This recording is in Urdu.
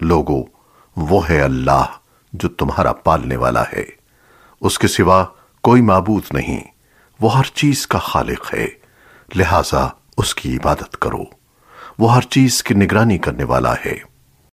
لوگو، وہ ہے اللہ جو تمہارا پالنے والا ہے۔ اس کے سوا کوئی معبود نہیں، وہ ہر چیز کا خالق ہے۔ لہذا اس کی عبادت کرو۔ وہ ہر چیز کی نگرانی کرنے والا ہے۔